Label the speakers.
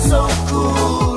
Speaker 1: so cool.